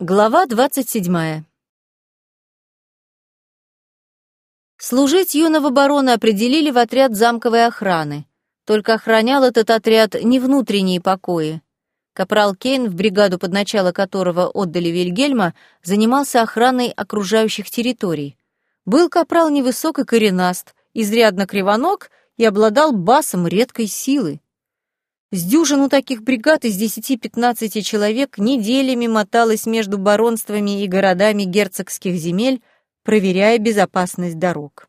Глава двадцать седьмая. Служить юного барона определили в отряд замковой охраны. Только охранял этот отряд не внутренние покои. Капрал Кейн, в бригаду под начало которого отдали Вильгельма, занимался охраной окружающих территорий. Был капрал невысок и коренаст, изрядно кривоног и обладал басом редкой силы. С дюжину таких бригад из 10-15 человек неделями моталась между баронствами и городами герцогских земель, проверяя безопасность дорог.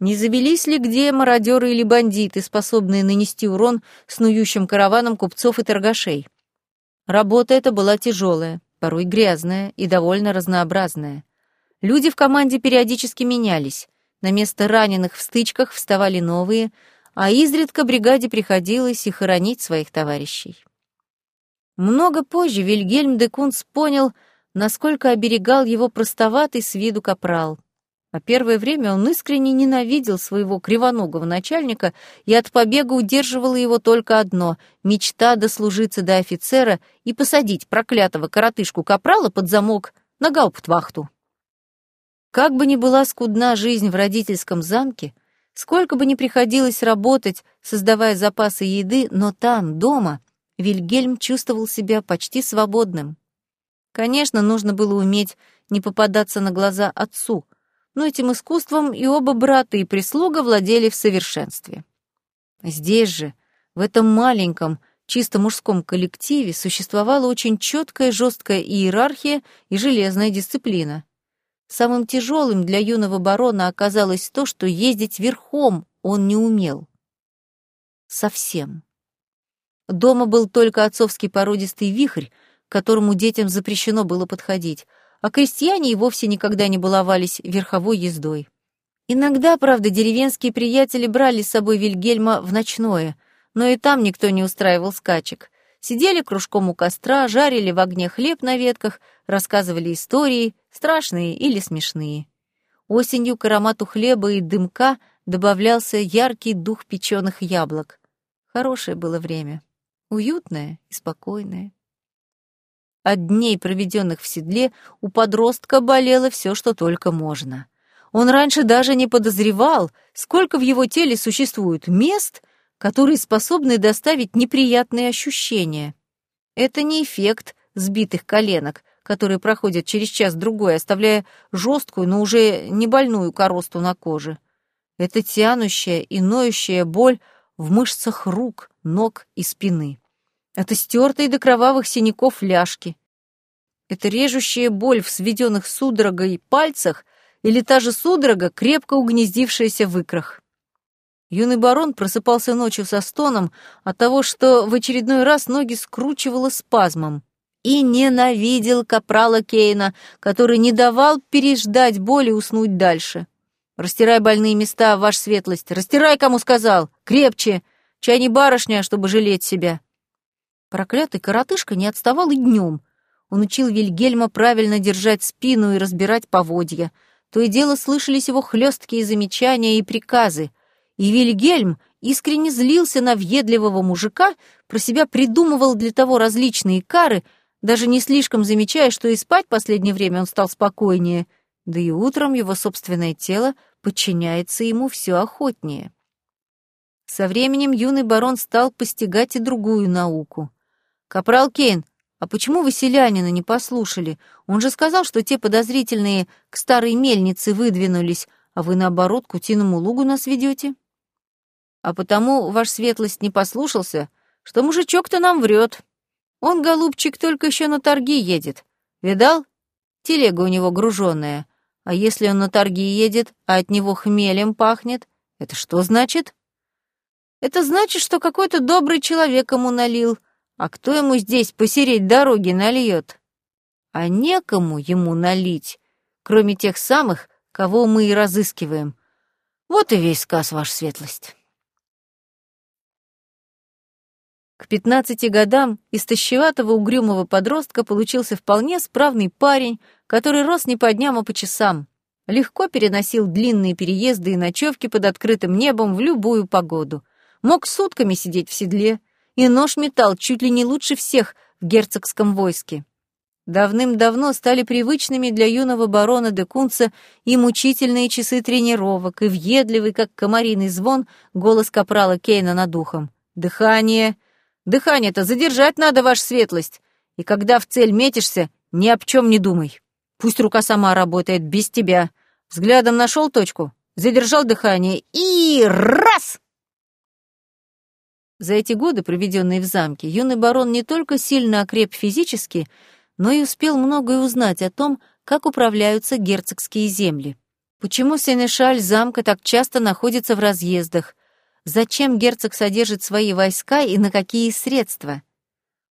Не завелись ли где мародеры или бандиты, способные нанести урон снующим караванам купцов и торгашей? Работа эта была тяжелая, порой грязная и довольно разнообразная. Люди в команде периодически менялись. На место раненых в стычках вставали новые, а изредка бригаде приходилось и хоронить своих товарищей. Много позже Вильгельм де Кунц понял, насколько оберегал его простоватый с виду капрал. А первое время он искренне ненавидел своего кривоногого начальника и от побега удерживало его только одно — мечта дослужиться до офицера и посадить проклятого коротышку капрала под замок на гауптвахту. Как бы ни была скудна жизнь в родительском замке, Сколько бы ни приходилось работать, создавая запасы еды, но там, дома, Вильгельм чувствовал себя почти свободным. Конечно, нужно было уметь не попадаться на глаза отцу, но этим искусством и оба брата, и прислуга владели в совершенстве. Здесь же, в этом маленьком, чисто мужском коллективе существовала очень четкая жесткая иерархия и железная дисциплина. Самым тяжелым для юного барона оказалось то, что ездить верхом он не умел. Совсем. Дома был только отцовский породистый вихрь, к которому детям запрещено было подходить, а крестьяне и вовсе никогда не баловались верховой ездой. Иногда, правда, деревенские приятели брали с собой Вильгельма в ночное, но и там никто не устраивал скачек. Сидели кружком у костра, жарили в огне хлеб на ветках, рассказывали истории, страшные или смешные. Осенью к аромату хлеба и дымка добавлялся яркий дух печеных яблок. Хорошее было время, уютное и спокойное. От дней, проведенных в седле, у подростка болело все, что только можно. Он раньше даже не подозревал, сколько в его теле существует мест, которые способны доставить неприятные ощущения. Это не эффект сбитых коленок, которые проходят через час-другой, оставляя жесткую, но уже не больную коросту на коже. Это тянущая и ноющая боль в мышцах рук, ног и спины. Это стертые до кровавых синяков ляжки. Это режущая боль в сведенных судорогой пальцах или та же судорога, крепко угнездившаяся в икрах. Юный барон просыпался ночью со стоном от того, что в очередной раз ноги скручивало спазмом и ненавидел капрала Кейна, который не давал переждать боль и уснуть дальше. «Растирай больные места, ваша светлость, растирай, кому сказал, крепче, чай не барышня, чтобы жалеть себя». Проклятый коротышка не отставал и днем. Он учил Вильгельма правильно держать спину и разбирать поводья. То и дело слышались его хлесткие замечания и приказы. И Вильгельм искренне злился на въедливого мужика, про себя придумывал для того различные кары — даже не слишком замечая, что и спать последнее время он стал спокойнее, да и утром его собственное тело подчиняется ему все охотнее. Со временем юный барон стал постигать и другую науку. «Капрал Кейн, а почему вы селянина не послушали? Он же сказал, что те подозрительные к старой мельнице выдвинулись, а вы, наоборот, к утиному лугу нас ведете?» «А потому, ваш светлость, не послушался, что мужичок-то нам врет», он, голубчик, только еще на торги едет. Видал? Телега у него груженная. А если он на торги едет, а от него хмелем пахнет, это что значит? Это значит, что какой-то добрый человек ему налил. А кто ему здесь посереть дороги нальет? А некому ему налить, кроме тех самых, кого мы и разыскиваем. Вот и весь сказ, ваша светлость. К пятнадцати годам из тощеватого угрюмого подростка получился вполне справный парень, который рос не по дням, а по часам. Легко переносил длинные переезды и ночевки под открытым небом в любую погоду. Мог сутками сидеть в седле, и нож метал чуть ли не лучше всех в герцогском войске. Давным-давно стали привычными для юного барона де Кунца и мучительные часы тренировок, и въедливый, как комариный звон, голос капрала Кейна над ухом. «Дыхание! Дыхание-то задержать надо, ваша светлость! И когда в цель метишься, ни об чем не думай. Пусть рука сама работает, без тебя. Взглядом нашел точку, задержал дыхание и... раз!» За эти годы, проведенные в замке, юный барон не только сильно окреп физически, но и успел многое узнать о том, как управляются герцогские земли. Почему Сенешаль замка так часто находится в разъездах? Зачем герцог содержит свои войска и на какие средства?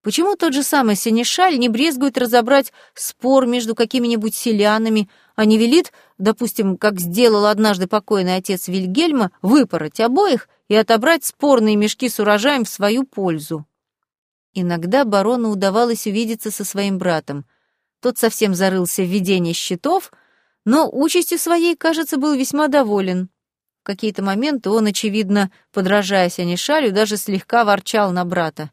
Почему тот же самый Сенешаль не брезгует разобрать спор между какими-нибудь селянами, а не велит, допустим, как сделал однажды покойный отец Вильгельма, выпороть обоих и отобрать спорные мешки с урожаем в свою пользу? Иногда барону удавалось увидеться со своим братом. Тот совсем зарылся в ведение счетов, но участью своей, кажется, был весьма доволен. В какие-то моменты он, очевидно, подражая Сянишалю, даже слегка ворчал на брата.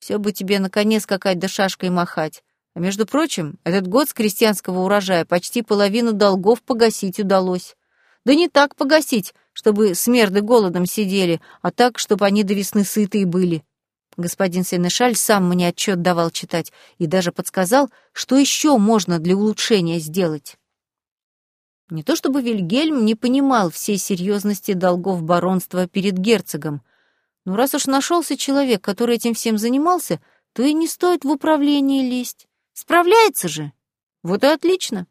«Все бы тебе, наконец, да шашкой махать. А между прочим, этот год с крестьянского урожая почти половину долгов погасить удалось. Да не так погасить, чтобы смерды голодом сидели, а так, чтобы они до весны сытые были. Господин Сенешаль сам мне отчет давал читать и даже подсказал, что еще можно для улучшения сделать. Не то чтобы Вильгельм не понимал всей серьезности долгов баронства перед герцогом, но раз уж нашелся человек, который этим всем занимался, то и не стоит в управление лезть. Справляется же. Вот и отлично.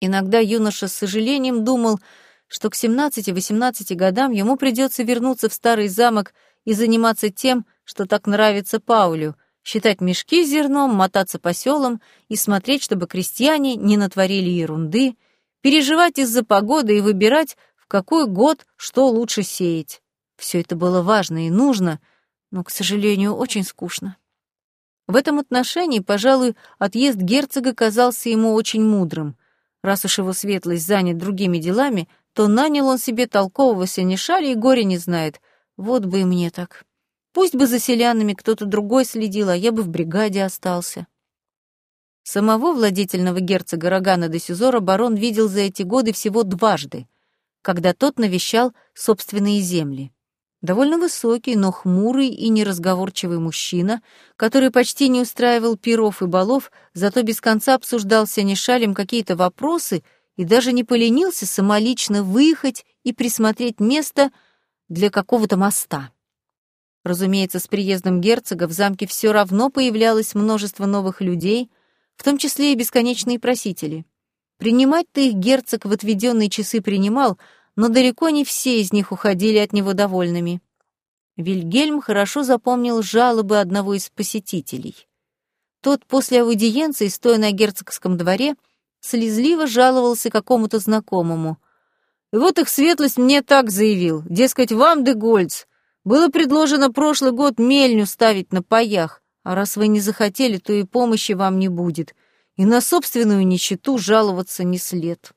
Иногда юноша с сожалением думал, что к 17-18 годам ему придется вернуться в старый замок и заниматься тем, что так нравится Паулю, считать мешки с зерном, мотаться по селам и смотреть, чтобы крестьяне не натворили ерунды, переживать из-за погоды и выбирать, в какой год что лучше сеять. Все это было важно и нужно, но, к сожалению, очень скучно. В этом отношении, пожалуй, отъезд герцога казался ему очень мудрым. Раз уж его светлость занят другими делами, то нанял он себе толкового сенешаля и горе не знает — вот бы и мне так. Пусть бы за селянами кто-то другой следил, а я бы в бригаде остался. Самого владетельного герцога Рогана де Сюзора барон видел за эти годы всего дважды, когда тот навещал собственные земли. Довольно высокий, но хмурый и неразговорчивый мужчина, который почти не устраивал пиров и балов, зато без конца обсуждал с Анишалем какие-то вопросы и даже не поленился самолично выехать и присмотреть место, для какого-то моста. Разумеется, с приездом герцога в замке все равно появлялось множество новых людей, в том числе и бесконечные просители. Принимать-то их герцог в отведенные часы принимал, но далеко не все из них уходили от него довольными. Вильгельм хорошо запомнил жалобы одного из посетителей. Тот после аудиенции, стоя на герцогском дворе, слезливо жаловался какому-то знакомому. Вот их светлость мне так заявил, дескать, вам, Дегольц, было предложено прошлый год мельню ставить на паях, а раз вы не захотели, то и помощи вам не будет, и на собственную нищету жаловаться не след.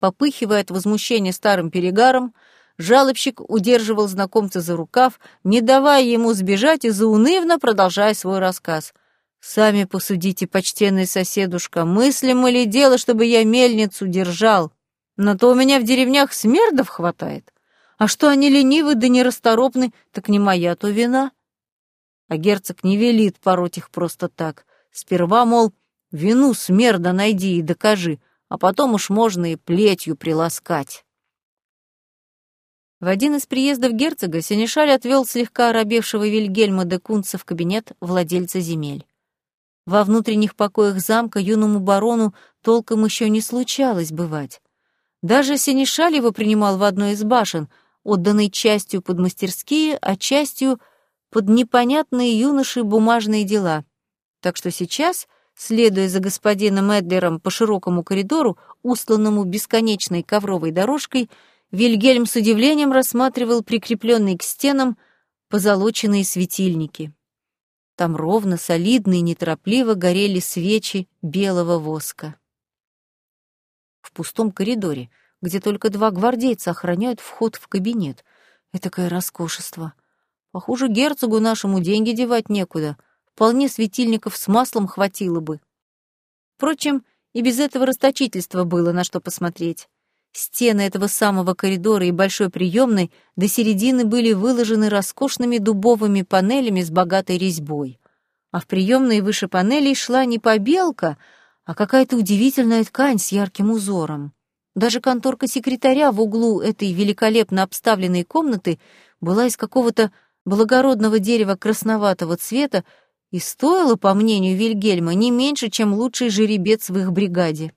Попыхивая от возмущения старым перегаром, жалобщик удерживал знакомца за рукав, не давая ему сбежать и заунывно продолжая свой рассказ. «Сами посудите, почтенный соседушка, мыслимо ли дело, чтобы я мельницу держал?» Но то у меня в деревнях смердов хватает. А что они ленивы да нерасторопны, так не моя то вина. А герцог не велит пороть их просто так. Сперва, мол, вину смерда найди и докажи, а потом уж можно и плетью приласкать. В один из приездов герцога Сенешаль отвел слегка оробевшего Вильгельма де Кунца в кабинет владельца земель. Во внутренних покоях замка юному барону толком еще не случалось бывать. Даже Синишаль его принимал в одной из башен, отданной частью под мастерские, а частью под непонятные юноши бумажные дела. Так что сейчас, следуя за господином Эдлером по широкому коридору, устланному бесконечной ковровой дорожкой, Вильгельм с удивлением рассматривал прикрепленные к стенам позолоченные светильники. Там ровно, солидно и неторопливо горели свечи белого воска в пустом коридоре, где только два гвардейца охраняют вход в кабинет. Этакое роскошество. Похоже, герцогу нашему деньги девать некуда. вполне светильников с маслом хватило бы. Впрочем, и без этого расточительства было на что посмотреть. Стены этого самого коридора и большой приемной до середины были выложены роскошными дубовыми панелями с богатой резьбой. А в приемной выше панелей шла не побелка, а какая-то удивительная ткань с ярким узором. Даже конторка секретаря в углу этой великолепно обставленной комнаты была из какого-то благородного дерева красноватого цвета и стоила, по мнению Вильгельма, не меньше, чем лучший жеребец в их бригаде.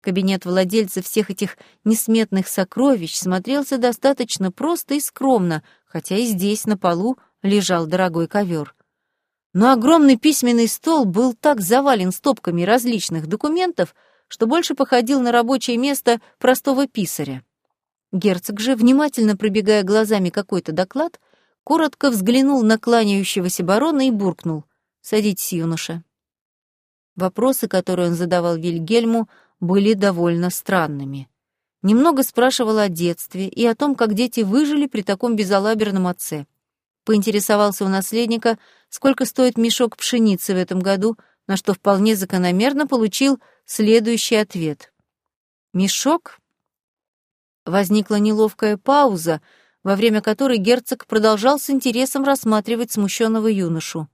Кабинет владельца всех этих несметных сокровищ смотрелся достаточно просто и скромно, хотя и здесь, на полу, лежал дорогой ковер. Но огромный письменный стол был так завален стопками различных документов, что больше походил на рабочее место простого писаря. Герцог же, внимательно пробегая глазами какой-то доклад, коротко взглянул на кланяющегося барона и буркнул «Садитесь, юноша». Вопросы, которые он задавал Вильгельму, были довольно странными. Немного спрашивал о детстве и о том, как дети выжили при таком безалаберном отце. Поинтересовался у наследника, сколько стоит мешок пшеницы в этом году, на что вполне закономерно получил следующий ответ. «Мешок?» Возникла неловкая пауза, во время которой герцог продолжал с интересом рассматривать смущенного юношу.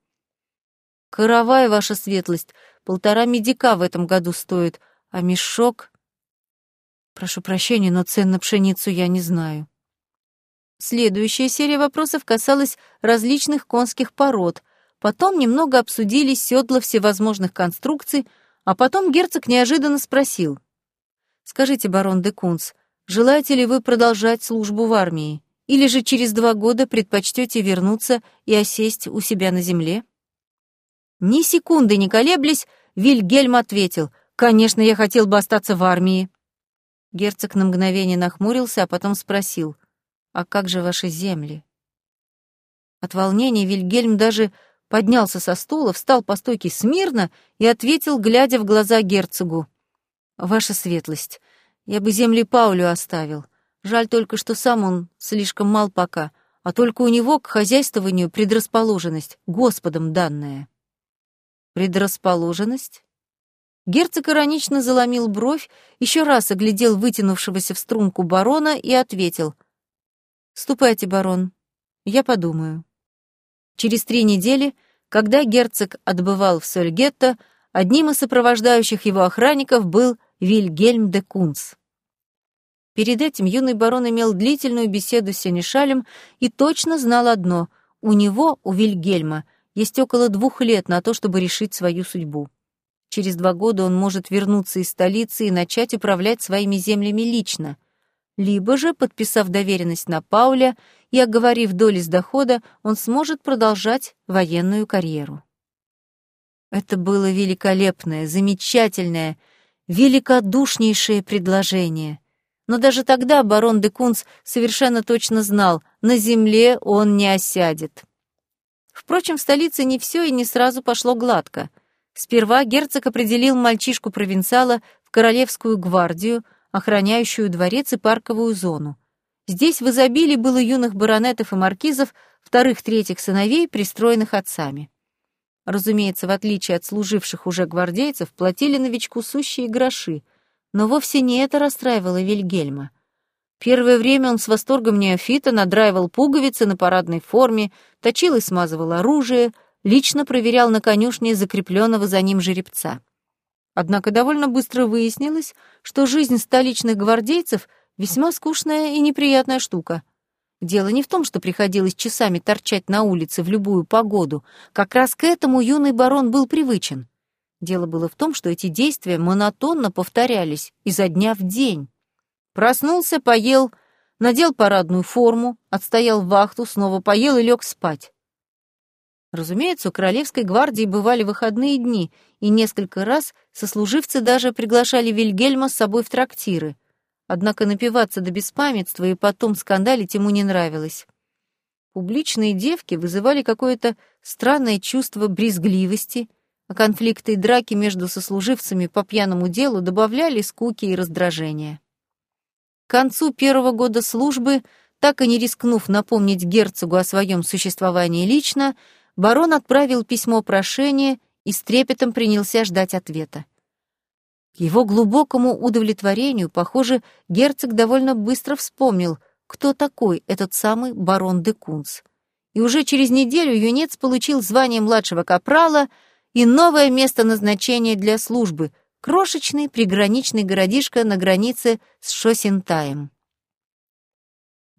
«Каравай, ваша светлость, полтора медика в этом году стоит, а мешок... Прошу прощения, но цен на пшеницу я не знаю. Следующая серия вопросов касалась различных конских пород. Потом немного обсудили седла всевозможных конструкций, а потом герцог неожиданно спросил. «Скажите, барон де Кунц, желаете ли вы продолжать службу в армии? Или же через два года предпочтете вернуться и осесть у себя на земле?» Ни секунды не колеблясь, Вильгельм ответил — Конечно, я хотел бы остаться в армии. Герцог на мгновение нахмурился, а потом спросил, «А как же ваши земли?» От волнения Вильгельм даже поднялся со стула, встал по стойке смирно и ответил, глядя в глаза герцогу, «Ваша светлость, я бы земли Паулю оставил. Жаль только, что сам он слишком мал пока, а только у него к хозяйствованию предрасположенность, Господом данная». «Предрасположенность?» Герцог иронично заломил бровь, еще раз оглядел вытянувшегося в струнку барона и ответил. «Ступайте, барон, я подумаю». Через три недели, когда герцог отбывал в Сольгетто, одним из сопровождающих его охранников был Вильгельм де Кунц. Перед этим юный барон имел длительную беседу с Сенешалем и точно знал одно — у него, у Вильгельма, есть около двух лет на то, чтобы решить свою судьбу. Через два года он может вернуться из столицы и начать управлять своими землями лично. Либо же, подписав доверенность на Пауля и оговорив доли с дохода, он сможет продолжать военную карьеру. Это было великолепное, замечательное, великодушнейшее предложение. Но даже тогда барон де Кунц совершенно точно знал, на земле он не осядет. Впрочем, в столице не все и не сразу пошло гладко — Сперва герцог определил мальчишку-провинциала в Королевскую гвардию, охраняющую дворец и парковую зону. Здесь в изобилии было юных баронетов и маркизов, вторых-третьих сыновей, пристроенных отцами. Разумеется, в отличие от служивших уже гвардейцев, платили новичку сущие гроши, но вовсе не это расстраивало Вильгельма. Первое время он с восторгом неофита надраивал пуговицы на парадной форме, точил и смазывал оружие, лично проверял на конюшне закрепленного за ним жеребца. Однако довольно быстро выяснилось, что жизнь столичных гвардейцев весьма скучная и неприятная штука. Дело не в том, что приходилось часами торчать на улице в любую погоду. Как раз к этому юный барон был привычен. Дело было в том, что эти действия монотонно повторялись изо дня в день. Проснулся, поел, надел парадную форму, отстоял вахту, снова поел и лег спать. Разумеется, у Королевской гвардии бывали выходные дни, и несколько раз сослуживцы даже приглашали Вильгельма с собой в трактиры. Однако напиваться до беспамятства и потом скандалить ему не нравилось. Публичные девки вызывали какое-то странное чувство брезгливости, а конфликты и драки между сослуживцами по пьяному делу добавляли скуки и раздражения. К концу первого года службы, так и не рискнув напомнить герцогу о своем существовании лично, барон отправил письмо прошения и с трепетом принялся ждать ответа. К его глубокому удовлетворению, похоже, герцог довольно быстро вспомнил, кто такой этот самый барон де Кунц. И уже через неделю юнец получил звание младшего капрала и новое место назначения для службы — крошечный приграничный городишко на границе с Шосентаем.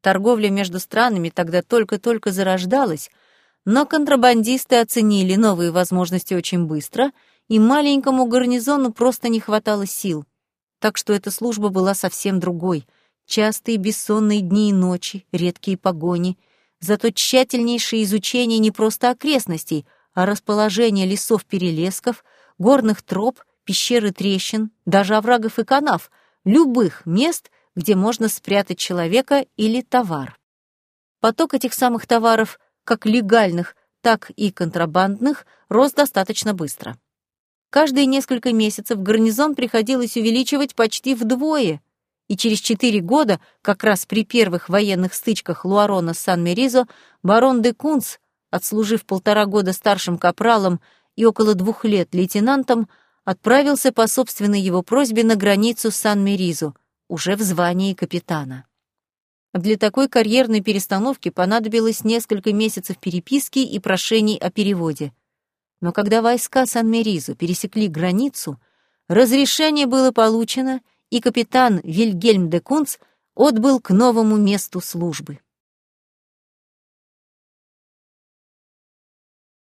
Торговля между странами тогда только-только зарождалась, но контрабандисты оценили новые возможности очень быстро — и маленькому гарнизону просто не хватало сил. Так что эта служба была совсем другой. Частые бессонные дни и ночи, редкие погони, зато тщательнейшее изучение не просто окрестностей, а расположения лесов-перелесков, горных троп, пещер и трещин, даже оврагов и канав, любых мест, где можно спрятать человека или товар. Поток этих самых товаров, как легальных, так и контрабандных, рос достаточно быстро. Каждые несколько месяцев гарнизон приходилось увеличивать почти вдвое, и через четыре года, как раз при первых военных стычках Луарона с Сан-Меризо, барон де Кунц, отслужив полтора года старшим капралом и около двух лет лейтенантом, отправился по собственной его просьбе на границу Сан-Меризо, уже в звании капитана. Для такой карьерной перестановки понадобилось несколько месяцев переписки и прошений о переводе — но когда войска Сан-Меризу пересекли границу, разрешение было получено, и капитан Вильгельм де Кунц отбыл к новому месту службы.